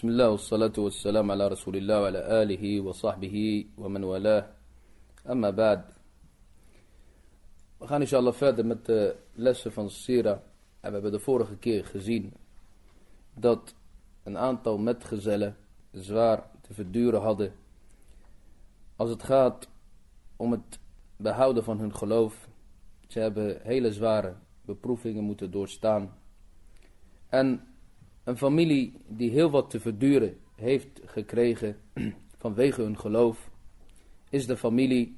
بسم الله والصلاة والسلام على رسول الله وعلى آله وصحبه ومن والاه أما بعد We gaan inshallah verder met de lessen van Sira. En we hebben de vorige keer gezien dat een aantal metgezellen zwaar te verduren hadden. Als het gaat om het behouden van hun geloof. Ze hebben hele zware beproevingen moeten doorstaan. En een familie die heel wat te verduren heeft gekregen vanwege hun geloof, is de familie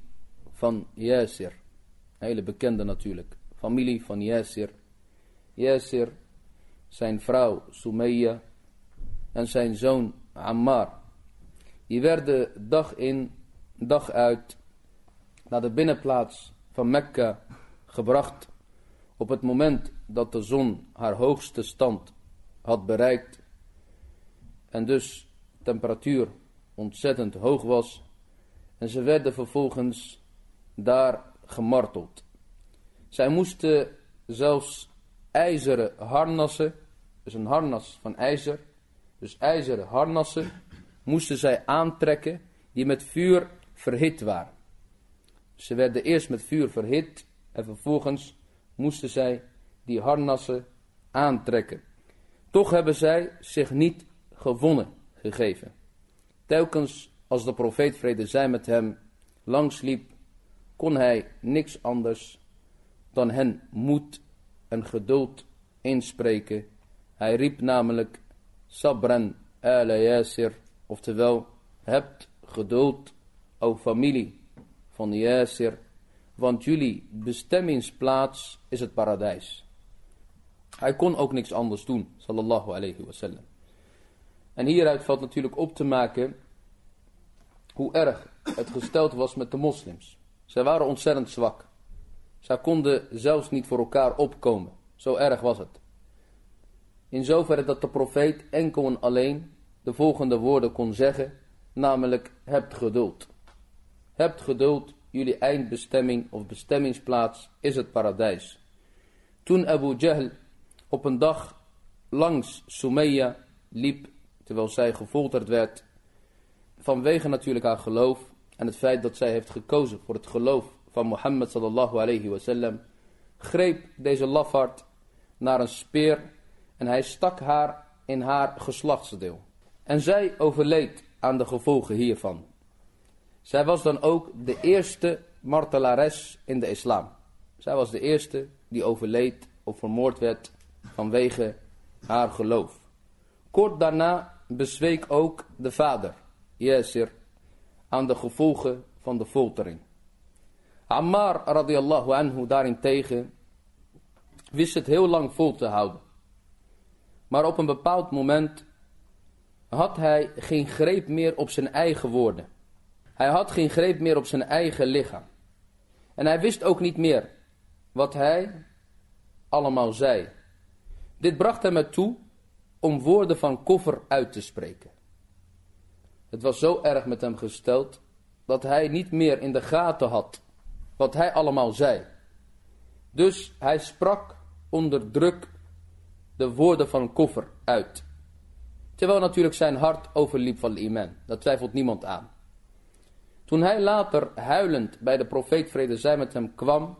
van Yasir. Hele bekende natuurlijk. Familie van Yasir. Yasir, zijn vrouw Sumayya en zijn zoon Ammar. Die werden dag in, dag uit naar de binnenplaats van Mekka gebracht op het moment dat de zon haar hoogste stand had bereikt en dus temperatuur ontzettend hoog was en ze werden vervolgens daar gemarteld. Zij moesten zelfs ijzeren harnassen, dus een harnas van ijzer, dus ijzeren harnassen, moesten zij aantrekken die met vuur verhit waren. Ze werden eerst met vuur verhit en vervolgens moesten zij die harnassen aantrekken. Toch hebben zij zich niet gewonnen gegeven. Telkens als de profeet vrede zij met hem langsliep, kon hij niks anders dan hen moed en geduld inspreken. Hij riep namelijk Sabran ala Yasir, oftewel hebt geduld, o familie van Yasir, want jullie bestemmingsplaats is het paradijs. Hij kon ook niks anders doen, sallallahu alayhi wasallam. En hieruit valt natuurlijk op te maken hoe erg het gesteld was met de moslims. Zij waren ontzettend zwak. Zij konden zelfs niet voor elkaar opkomen. Zo erg was het. In zoverre dat de profeet enkel en alleen de volgende woorden kon zeggen, namelijk hebt geduld. Hebt geduld, jullie eindbestemming of bestemmingsplaats is het paradijs. Toen Abu Jahl op een dag langs Sumayya liep, terwijl zij gefolterd werd, vanwege natuurlijk haar geloof en het feit dat zij heeft gekozen voor het geloof van Mohammed sallallahu alayhi wasallam, greep deze lafaard naar een speer en hij stak haar in haar geslachtsdeel. En zij overleed aan de gevolgen hiervan. Zij was dan ook de eerste martelares in de islam. Zij was de eerste die overleed of vermoord werd vanwege haar geloof. Kort daarna bezweek ook de vader, Yasir, aan de gevolgen van de foltering. Ammar radiallahu anhu daarentegen wist het heel lang vol te houden. Maar op een bepaald moment had hij geen greep meer op zijn eigen woorden. Hij had geen greep meer op zijn eigen lichaam. En hij wist ook niet meer wat hij allemaal zei. Dit bracht hem ertoe om woorden van koffer uit te spreken. Het was zo erg met hem gesteld dat hij niet meer in de gaten had wat hij allemaal zei. Dus hij sprak onder druk de woorden van koffer uit. Terwijl natuurlijk zijn hart overliep van de iman. Dat twijfelt niemand aan. Toen hij later huilend bij de profeet vrede zij met hem kwam.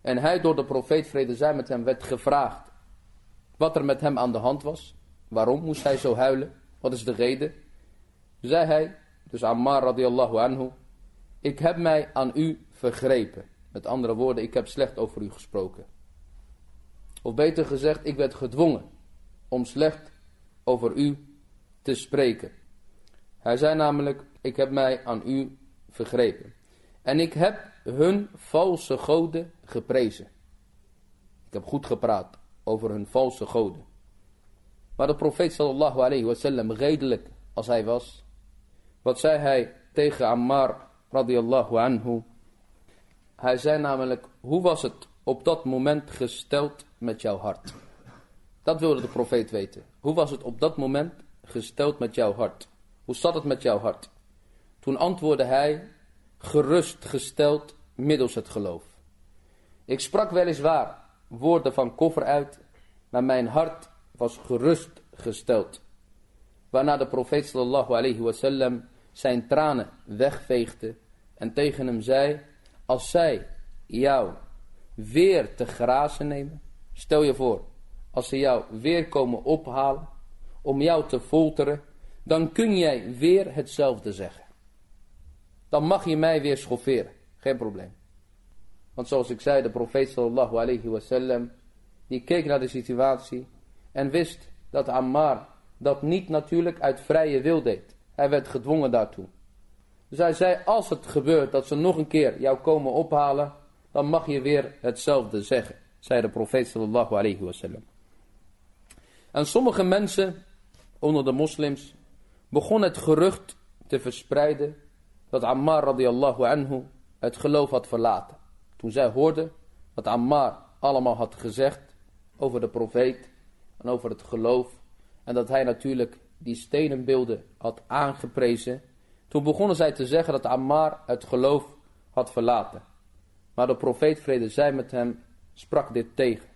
En hij door de profeet vrede zij met hem werd gevraagd. Wat er met hem aan de hand was. Waarom moest hij zo huilen? Wat is de reden? Zei hij, dus Ammar radiallahu anhu. Ik heb mij aan u vergrepen. Met andere woorden, ik heb slecht over u gesproken. Of beter gezegd, ik werd gedwongen om slecht over u te spreken. Hij zei namelijk, ik heb mij aan u vergrepen. En ik heb hun valse goden geprezen. Ik heb goed gepraat over hun valse goden. Maar de profeet sallallahu alayhi wasallam, redelijk als hij was, wat zei hij tegen Ammar radiallahu anhu? Hij zei namelijk, hoe was het op dat moment gesteld met jouw hart? Dat wilde de profeet weten. Hoe was het op dat moment gesteld met jouw hart? Hoe zat het met jouw hart? Toen antwoordde hij, gerust gesteld middels het geloof. Ik sprak weliswaar woorden van koffer uit, maar mijn hart was gerust gesteld. Waarna de profeet sallallahu alayhi wasallam zijn tranen wegveegde en tegen hem zei, als zij jou weer te grazen nemen, stel je voor, als ze jou weer komen ophalen om jou te folteren, dan kun jij weer hetzelfde zeggen. Dan mag je mij weer schofferen, geen probleem. Want zoals ik zei, de profeet sallallahu alayhi wasallam, die keek naar de situatie en wist dat Ammar dat niet natuurlijk uit vrije wil deed. Hij werd gedwongen daartoe. Dus hij zei, als het gebeurt dat ze nog een keer jou komen ophalen, dan mag je weer hetzelfde zeggen, zei de profeet sallallahu alayhi wasallam. En sommige mensen onder de moslims begon het gerucht te verspreiden dat Ammar radiallahu anhu het geloof had verlaten. Toen zij hoorden wat Ammar allemaal had gezegd over de profeet en over het geloof. En dat hij natuurlijk die stenenbeelden had aangeprezen. Toen begonnen zij te zeggen dat Ammar het geloof had verlaten. Maar de profeet vrede zij met hem sprak dit tegen.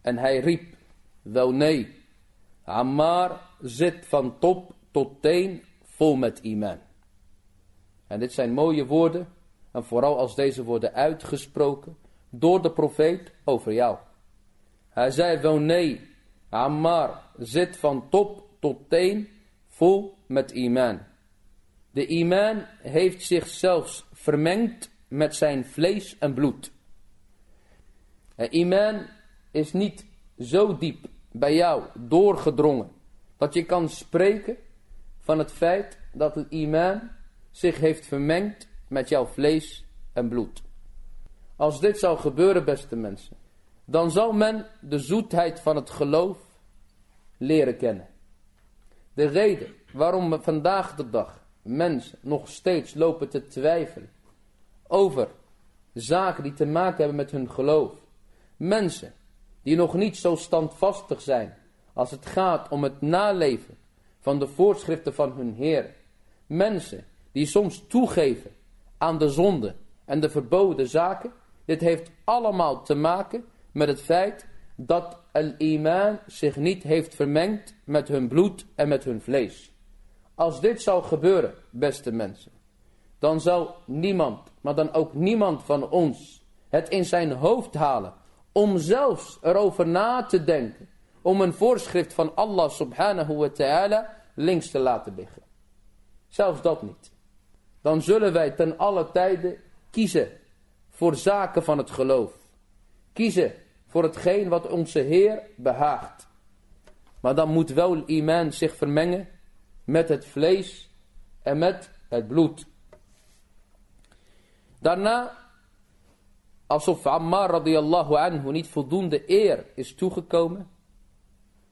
En hij riep, wel nee, Ammar zit van top tot teen vol met iman. En dit zijn mooie woorden. En vooral als deze worden uitgesproken door de profeet over jou. Hij zei wel nee, Ammar zit van top tot teen vol met iman. De iman heeft zich zelfs vermengd met zijn vlees en bloed. En iman is niet zo diep bij jou doorgedrongen dat je kan spreken van het feit dat het iman zich heeft vermengd met jouw vlees en bloed. Als dit zou gebeuren, beste mensen, dan zal men de zoetheid van het geloof leren kennen. De reden waarom we vandaag de dag mensen nog steeds lopen te twijfelen over zaken die te maken hebben met hun geloof. Mensen die nog niet zo standvastig zijn als het gaat om het naleven van de voorschriften van hun Heer. Mensen die soms toegeven aan de zonde en de verboden zaken. Dit heeft allemaal te maken met het feit dat al-iman zich niet heeft vermengd met hun bloed en met hun vlees. Als dit zou gebeuren, beste mensen, dan zou niemand, maar dan ook niemand van ons, het in zijn hoofd halen om zelfs erover na te denken, om een voorschrift van Allah subhanahu wa ta'ala links te laten liggen. Zelfs dat niet. Dan zullen wij ten alle tijden kiezen voor zaken van het geloof. Kiezen voor hetgeen wat onze Heer behaagt. Maar dan moet wel iman zich vermengen met het vlees en met het bloed. Daarna, alsof Ammar radiallahu anhu niet voldoende eer is toegekomen.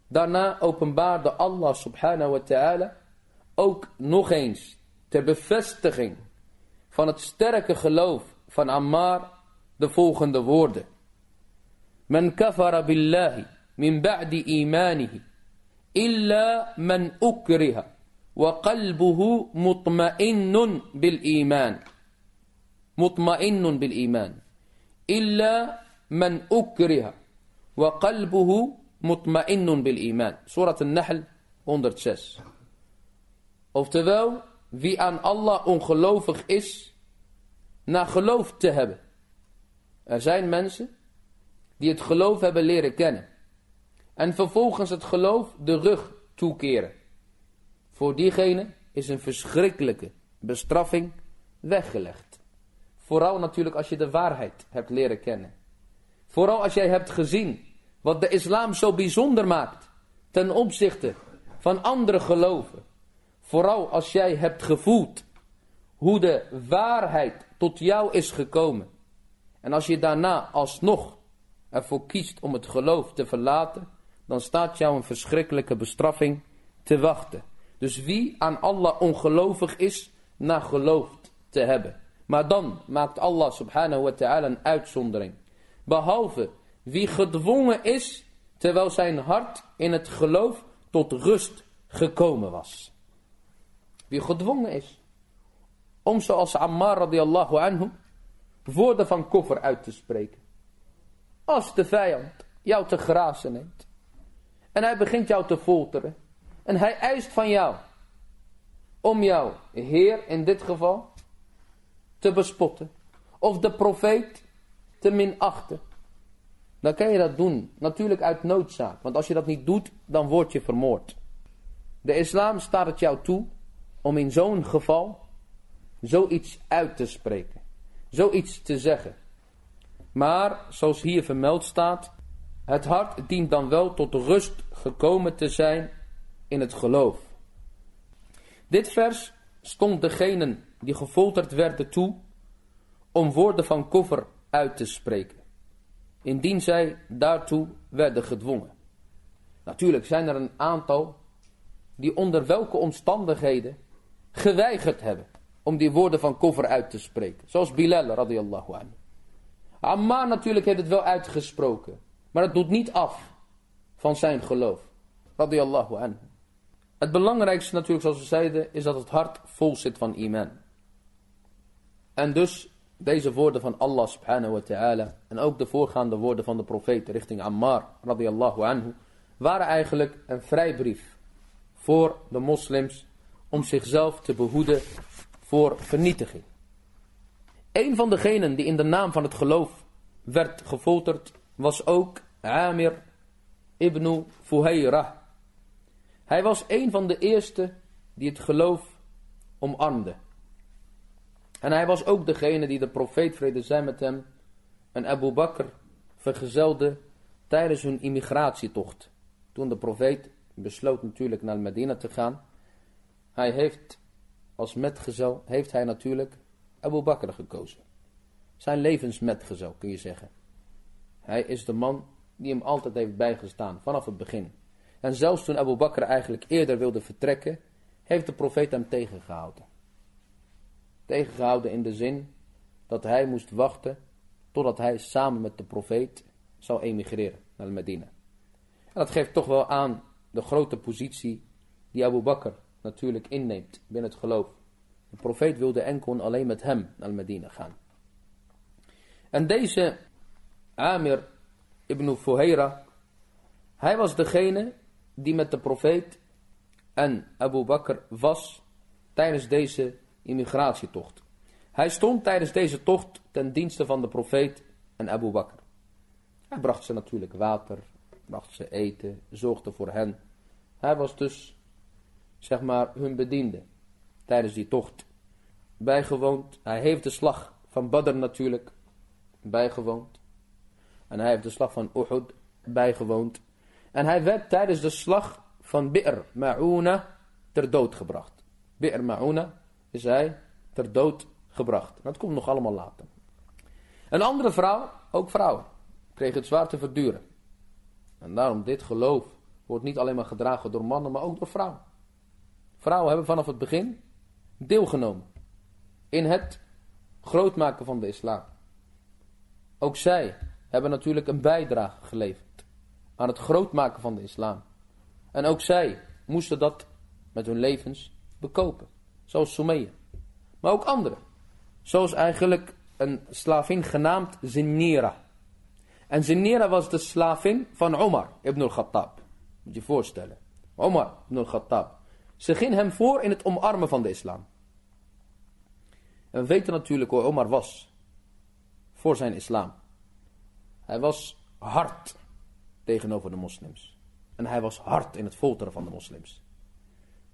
Daarna openbaarde Allah subhanahu wa ta'ala ook nog eens ter bevestiging van het sterke geloof van Ammar de volgende woorden. Men kafara billahi min ba'di imanihi illa man ukriha wa qalbuhu mutma'innun bil iman. Mutma'innun bil iman. Illa man ukriha wa qalbuhu mutma'innun bil iman. Surat al-Nahl 106. Oftewel, wie aan Allah ongelovig is, na geloof te hebben. Er zijn mensen die het geloof hebben leren kennen. En vervolgens het geloof de rug toekeren. Voor diegene is een verschrikkelijke bestraffing weggelegd. Vooral natuurlijk als je de waarheid hebt leren kennen. Vooral als jij hebt gezien wat de islam zo bijzonder maakt ten opzichte van andere geloven. Vooral als jij hebt gevoeld hoe de waarheid tot jou is gekomen. En als je daarna alsnog ervoor kiest om het geloof te verlaten, dan staat jou een verschrikkelijke bestraffing te wachten. Dus wie aan Allah ongelovig is, na geloofd te hebben. Maar dan maakt Allah subhanahu wa ta'ala een uitzondering. Behalve wie gedwongen is, terwijl zijn hart in het geloof tot rust gekomen was. Wie gedwongen is. Om zoals Ammar radiallahu anhu woorden van koffer uit te spreken. Als de vijand jou te grazen neemt. En hij begint jou te folteren. En hij eist van jou om jouw Heer in dit geval te bespotten. Of de profeet te minachten. Dan kan je dat doen. Natuurlijk uit noodzaak. Want als je dat niet doet, dan word je vermoord. De islam staat het jou toe om in zo'n geval zoiets uit te spreken. Zoiets te zeggen. Maar, zoals hier vermeld staat, het hart dient dan wel tot rust gekomen te zijn in het geloof. Dit vers stond degenen die gefolterd werden toe om woorden van koffer uit te spreken. Indien zij daartoe werden gedwongen. Natuurlijk zijn er een aantal die onder welke omstandigheden geweigerd hebben om die woorden van koffer uit te spreken. Zoals Bilal radiyallahu anhu. Ammar natuurlijk heeft het wel uitgesproken. Maar het doet niet af van zijn geloof. Radiyallahu anhu. Het belangrijkste natuurlijk zoals we zeiden is dat het hart vol zit van iman. En dus deze woorden van Allah subhanahu wa ta'ala en ook de voorgaande woorden van de profeet richting Ammar radiyallahu anhu waren eigenlijk een vrijbrief voor de moslims om zichzelf te behoeden voor vernietiging. Een van degenen die in de naam van het geloof werd gefolterd was ook Amir ibn Fuhayra. Hij was een van de eerste die het geloof omarmde. En hij was ook degene die de profeet vrede zij met hem en Abu Bakr vergezelde tijdens hun immigratietocht. Toen de profeet besloot natuurlijk naar Medina te gaan. Hij heeft als metgezel, heeft hij natuurlijk Abu Bakr gekozen. Zijn levensmetgezel kun je zeggen. Hij is de man die hem altijd heeft bijgestaan vanaf het begin. En zelfs toen Abu Bakr eigenlijk eerder wilde vertrekken, heeft de profeet hem tegengehouden. Tegengehouden in de zin dat hij moest wachten totdat hij samen met de profeet zou emigreren naar Medina. En dat geeft toch wel aan de grote positie die Abu Bakr natuurlijk inneemt binnen het geloof. De profeet wilde enkel alleen met hem naar Medina gaan. En deze Amir ibn Fuhaira, hij was degene die met de profeet en Abu Bakr was tijdens deze immigratietocht. Hij stond tijdens deze tocht ten dienste van de profeet en Abu Bakr. Hij bracht ze natuurlijk water, bracht ze eten, zorgde voor hen. Hij was dus, zeg maar, hun bediende tijdens die tocht bijgewoond. Hij heeft de slag van Badr natuurlijk bijgewoond. En hij heeft de slag van Uhud bijgewoond. En hij werd tijdens de slag van Bi'r Ma'una ter dood gebracht. Bi'r Ma'una is hij ter dood gebracht. Dat komt nog allemaal later. Een andere vrouw, ook vrouwen, kreeg het zwaar te verduren. En daarom dit geloof wordt niet alleen maar gedragen door mannen, maar ook door vrouwen. Vrouwen hebben vanaf het begin deelgenomen in het grootmaken van de islam. Ook zij hebben natuurlijk een bijdrage geleverd aan het grootmaken van de islam. En ook zij moesten dat met hun levens bekopen. Zoals Sumayya. Maar ook anderen. Zoals eigenlijk een slavin genaamd Zinira. En Zinira was de slavin van Omar ibn al-Khattab. Moet je je voorstellen. Omar ibn al-Khattab. Ze ging hem voor in het omarmen van de islam. En we weten natuurlijk hoe Omar was. Voor zijn islam. Hij was hard tegenover de moslims. En hij was hard in het folteren van de moslims.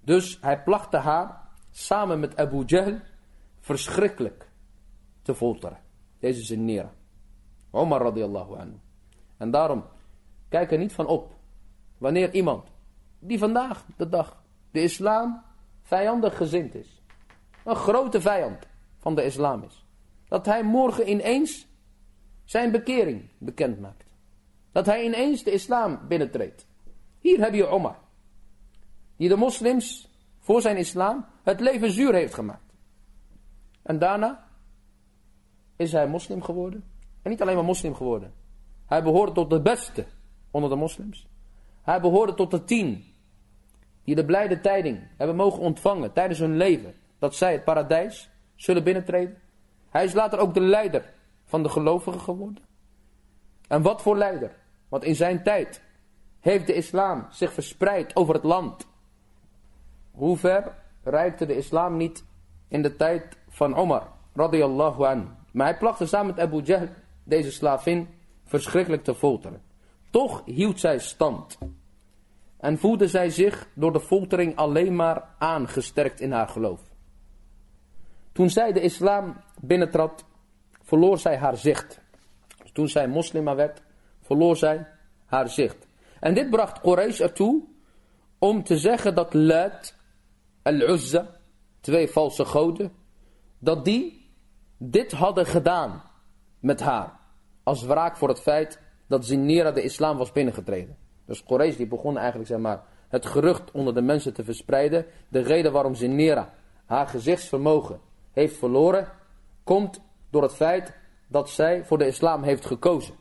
Dus hij plachtte haar samen met Abu Jahl verschrikkelijk te folteren. Deze is in Nera. Omar radiallahu anhu. En daarom, kijk er niet van op. Wanneer iemand die vandaag de dag de islam vijandig gezind is. Een grote vijand van de islam is. Dat hij morgen ineens zijn bekering bekend maakt. Dat hij ineens de islam binnentreedt. Hier heb je Omar. Die de moslims voor zijn islam het leven zuur heeft gemaakt. En daarna is hij moslim geworden. En niet alleen maar moslim geworden. Hij behoorde tot de beste onder de moslims. Hij behoorde tot de tien die de blijde tijding hebben mogen ontvangen tijdens hun leven. Dat zij het paradijs zullen binnentreden. Hij is later ook de leider van de gelovigen geworden. En wat voor leider? Want in zijn tijd heeft de islam zich verspreid over het land. Hoe ver reikte de islam niet in de tijd van Omar, radiyallahu anhu. Maar hij plachtte samen met Abu Jahl, deze slavin, verschrikkelijk te folteren. Toch hield zij stand. En voelde zij zich door de foltering alleen maar aangesterkt in haar geloof. Toen zij de islam binnentrad, verloor zij haar zicht. Toen zij moslima werd, verloor zij haar zicht. En dit bracht Quraysh ertoe om te zeggen dat Lat, Al-Uzza, twee valse goden, dat die dit hadden gedaan met haar. Als wraak voor het feit dat Zinera de islam was binnengetreden. Dus Quraysh die begon eigenlijk zeg maar, het gerucht onder de mensen te verspreiden. De reden waarom Zinera haar gezichtsvermogen heeft verloren, komt door het feit dat zij voor de islam heeft gekozen.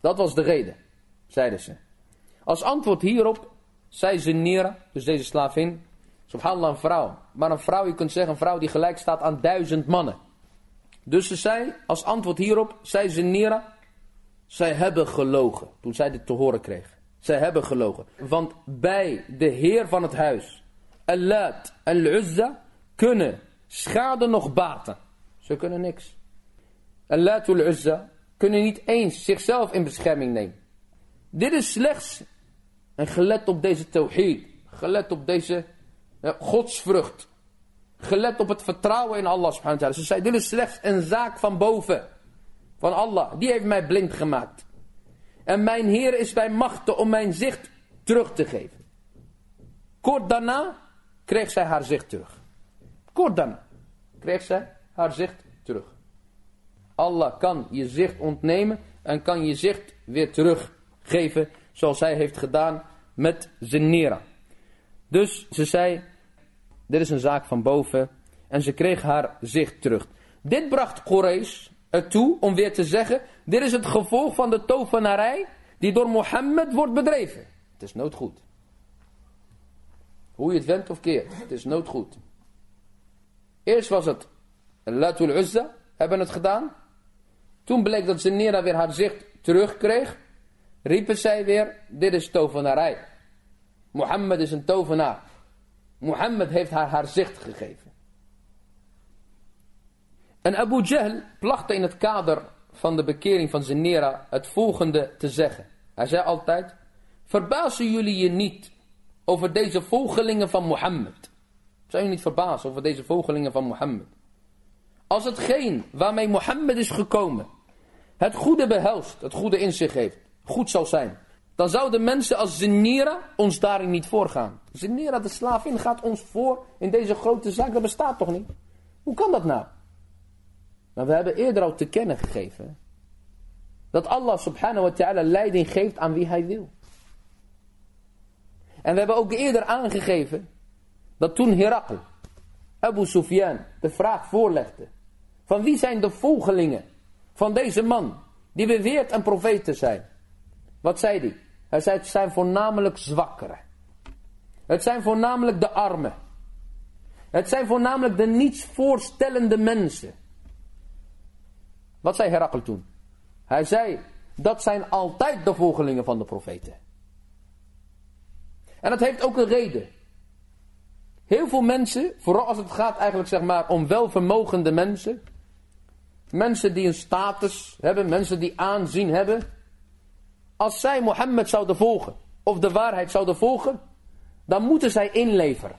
Dat was de reden, zeiden ze. Als antwoord hierop zei Zinera, dus deze slavin, subhanallah een vrouw. Maar een vrouw, je kunt zeggen een vrouw die gelijk staat aan duizend mannen. Dus ze zei, als antwoord hierop, zei Zinera, zij hebben gelogen. Toen zij dit te horen kreeg. Zij hebben gelogen. Want bij de heer van het huis, Al-Lat en Al-Uzza, kunnen schade nog baten. Ze kunnen niks. Al-Lat en Al-Uzza kunnen niet eens zichzelf in bescherming nemen. Dit is slechts, en gelet op deze tawhid, gelet op deze ja, godsvrucht, gelet op het vertrouwen in Allah subhanahu wa ta'ala. Ze zei, dit is slechts een zaak van boven, van Allah. Die heeft mij blind gemaakt. En mijn Heer is bij machten om mijn zicht terug te geven. Kort daarna kreeg zij haar zicht terug. Kort daarna kreeg zij haar zicht terug. Allah kan je zicht ontnemen en kan je zicht weer teruggeven zoals hij heeft gedaan met Zenera. Dus ze zei, dit is een zaak van boven en ze kreeg haar zicht terug. Dit bracht Quraysh ertoe om weer te zeggen, dit is het gevolg van de tovenarij die door Mohammed wordt bedreven. Het is noodgoed. Hoe je het wendt of keert, het is noodgoed. Eerst was het Latul Uzza, hebben het gedaan. Toen bleek dat Zenera weer haar zicht terugkreeg. Riepen zij weer, dit is tovenarij. Mohammed is een tovenaar. Mohammed heeft haar haar zicht gegeven. En Abu Jahl plachtte in het kader van de bekering van Zenera het volgende te zeggen. Hij zei altijd, verbazen jullie je niet over deze volgelingen van Mohammed? Zijn jullie niet verbaasd over deze volgelingen van Mohammed? Als hetgeen waarmee Mohammed is gekomen, het goede behelst, het goede in zich heeft, goed zal zijn, dan zouden mensen als Zenera ons daarin niet voorgaan. Zenera, de slavin, gaat ons voor in deze grote zaak, dat bestaat toch niet? Hoe kan dat nou? Maar we hebben eerder al te kennen gegeven dat Allah subhanahu wa ta'ala leiding geeft aan wie hij wil. En we hebben ook eerder aangegeven dat toen Herakl, Abu Sufyan, de vraag voorlegde. Van wie zijn de volgelingen van deze man die beweert een profeet te zijn? Wat zei hij? Hij zei het zijn voornamelijk zwakkeren. Het zijn voornamelijk de armen. Het zijn voornamelijk de niets voorstellende mensen. Wat zei Herakl toen? Hij zei, dat zijn altijd de volgelingen van de profeten. En dat heeft ook een reden. Heel veel mensen, vooral als het gaat eigenlijk zeg maar om welvermogende mensen. Mensen die een status hebben, mensen die aanzien hebben. Als zij Mohammed zouden volgen, of de waarheid zouden volgen, dan moeten zij inleveren.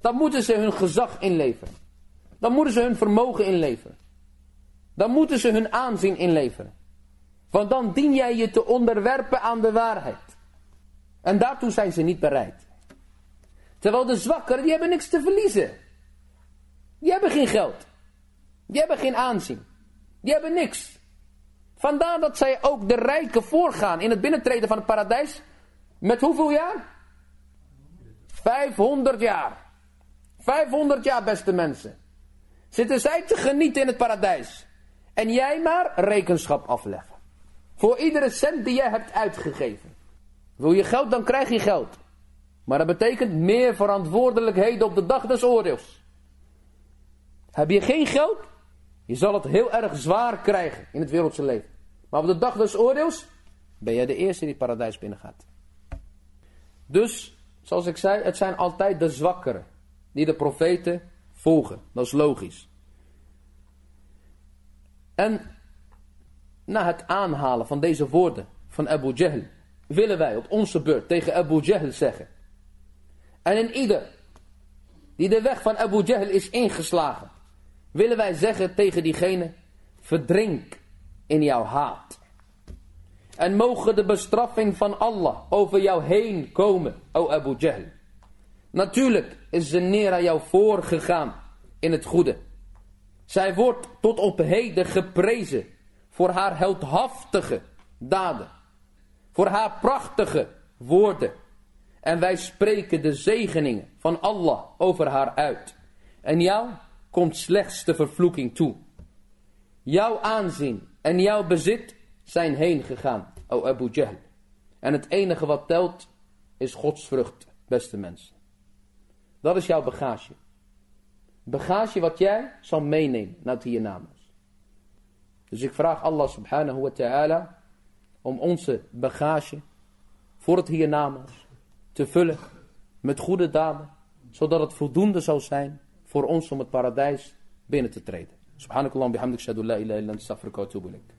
Dan moeten ze hun gezag inleveren. Dan moeten ze hun vermogen inleveren dan moeten ze hun aanzien inleveren. Want dan dien jij je te onderwerpen aan de waarheid. En daartoe zijn ze niet bereid. Terwijl de zwakkeren, die hebben niks te verliezen. Die hebben geen geld. Die hebben geen aanzien. Die hebben niks. Vandaar dat zij ook de rijken voorgaan in het binnentreden van het paradijs. Met hoeveel jaar? 500 jaar. 500 jaar, beste mensen. Zitten zij te genieten in het paradijs. En jij maar rekenschap afleggen. Voor iedere cent die jij hebt uitgegeven. Wil je geld, dan krijg je geld. Maar dat betekent meer verantwoordelijkheden op de dag des oordeels. Heb je geen geld? Je zal het heel erg zwaar krijgen in het wereldse leven. Maar op de dag des oordeels ben jij de eerste die het paradijs binnengaat. Dus Zoals ik zei, het zijn altijd de zwakkeren die de profeten volgen. Dat is logisch. En na het aanhalen van deze woorden van Abu Jahl, willen wij op onze beurt tegen Abu Jahl zeggen. En in ieder die de weg van Abu Jahl is ingeslagen, willen wij zeggen tegen diegene, verdrink in jouw haat. En mogen de bestraffing van Allah over jou heen komen, o Abu Jahl. Natuurlijk is Zenera jou voorgegaan in het goede. Zij wordt tot op heden geprezen voor haar heldhaftige daden. Voor haar prachtige woorden. En wij spreken de zegeningen van Allah over haar uit. En jou komt slechts de vervloeking toe. Jouw aanzien en jouw bezit zijn heen gegaan, o Abu Jahl. En het enige wat telt is Gods vrucht, beste mensen. Dat is jouw bagage. Bagage wat jij zal meenemen naar het hiernamaals. Dus ik vraag Allah subhanahu wa ta'ala om onze bagage voor het hiernamaals te vullen met goede daden. Zodat het voldoende zou zijn voor ons om het paradijs binnen te treden. Subhanakallah bihamdik shadu la ilaha illa.